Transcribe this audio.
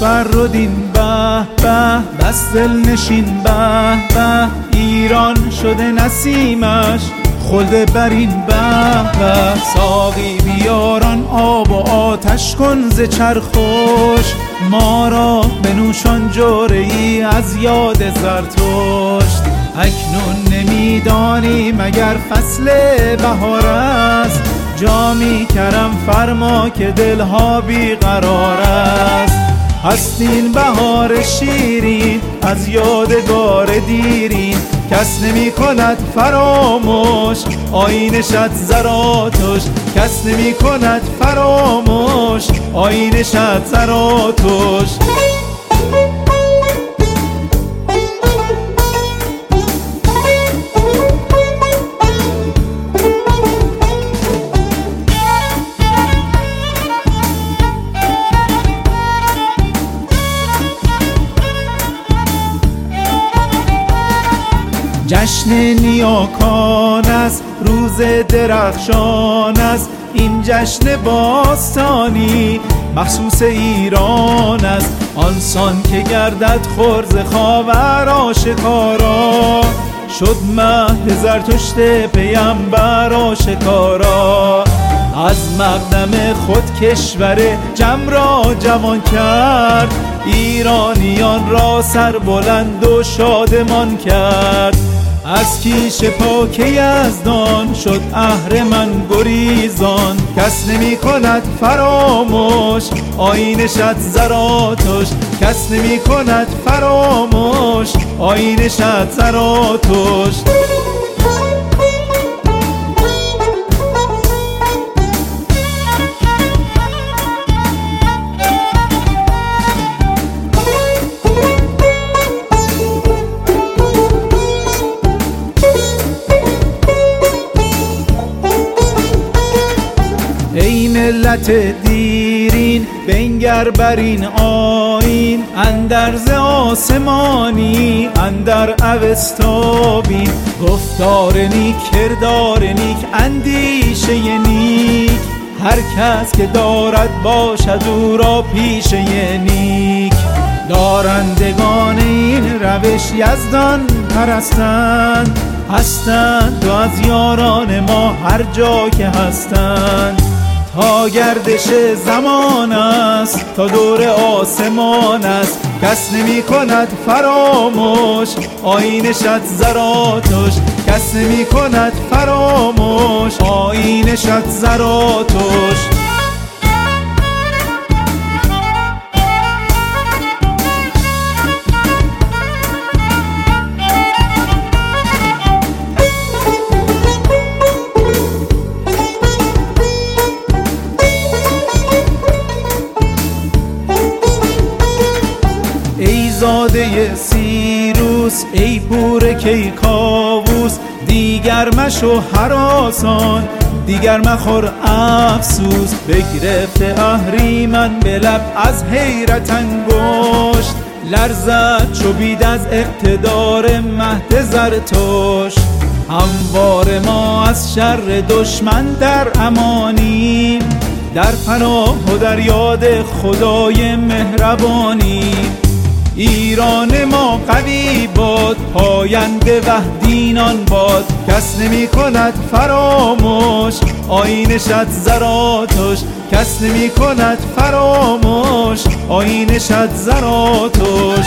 فرودین به به بس دل نشین به به ایران شده نسیمش خلد برین به به ساقی بیاران آب و آتش کن ز چرخوش ما را بنوشان جوره ای از یاد زرتشت اکنون نمیدانی مگر فصل بهار است جامی کرم فرما که دلها بیقرار است. هستین بهار شیرین از یادگار دیرین. کس نمی کند فراموش آینشت زراتوش کس نمی کند فراموش آینشت زراتوش جشن نیاکان است روز درخشان است. این جشن باستانی مخصوص ایران است. آنسان که گردد خرز خاور آشکارا. شد مه زرتشت پیمبر آشکارا. از مقدم خود کشور جم را جوان کرد. ایرانیان را سر بلند و شادمان کرد. از کیش پاک یزدان شد من گریزان. کس نمی کند فراموش آینشت زراتوش کس نمی کند فراموش آینشت زراتوش ملت دیرین بنگر بر این آین اندرز آسمانی اندر اوستابین. گفتار نیک کردار نیک اندیشه نیک. هر کس که دارد باشد او را پیشه نیک. دارندگان این روش یزدان پرستند. هستند و از یاران ما هر جا که هستند. تا گردش زمان است تا دور آسمان است. کس نمی کند فراموش آینشت زراتوش کس نمی کند فراموش آینشت زراتوش سیروس ای پور کیکاووس دیگر مشو حراسان دیگر مخور افسوس بگرفته اهریمن به لب از حیرت انگشت لرزد چوبید از اقتدار مهد زرتوش هموار ما از شر دشمن در امانی در پناه و در یاد خدای مهربانی ایران ما قوی باد پاینده وحدینان باد. کس نمی کند فراموش آینشت زراتوش کس نمی کند فراموش آینشت زراتوش